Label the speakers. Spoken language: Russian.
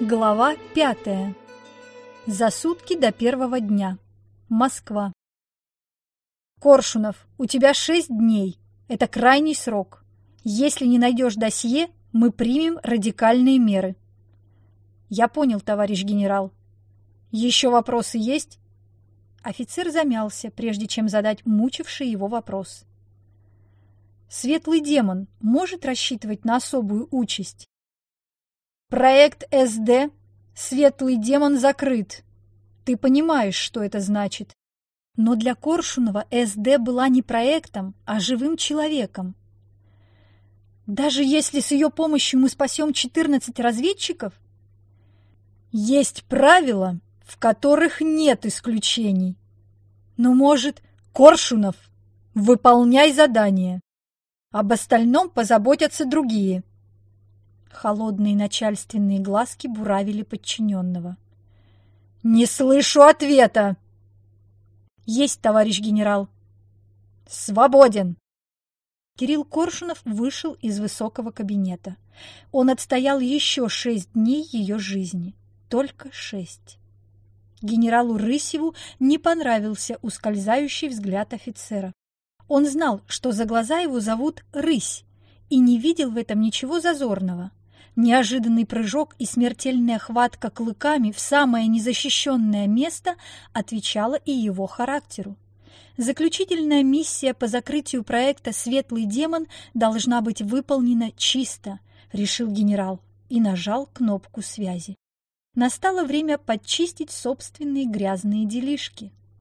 Speaker 1: Глава пятая. За сутки до первого дня. Москва. Коршунов, у тебя шесть дней. Это крайний срок. Если не найдешь досье, мы примем радикальные меры. Я понял, товарищ генерал. Еще вопросы есть? Офицер замялся, прежде чем задать мучивший его вопрос. Светлый демон может рассчитывать на особую участь? Проект СД «Светлый демон» закрыт. Ты понимаешь, что это значит. Но для Коршунова СД была не проектом, а живым человеком. Даже если с ее помощью мы спасем 14 разведчиков? Есть правила, в которых нет исключений. Но, может, Коршунов, выполняй задание. Об остальном позаботятся другие. Холодные начальственные глазки буравили подчиненного. «Не слышу ответа!» «Есть, товарищ генерал!» «Свободен!» Кирилл Коршунов вышел из высокого кабинета. Он отстоял еще шесть дней ее жизни. Только шесть. Генералу Рысеву не понравился ускользающий взгляд офицера. Он знал, что за глаза его зовут Рысь, и не видел в этом ничего зазорного. Неожиданный прыжок и смертельная хватка клыками в самое незащищенное место отвечала и его характеру. Заключительная миссия по закрытию проекта «Светлый демон» должна быть выполнена чисто, решил генерал и нажал кнопку связи. Настало время подчистить собственные грязные делишки –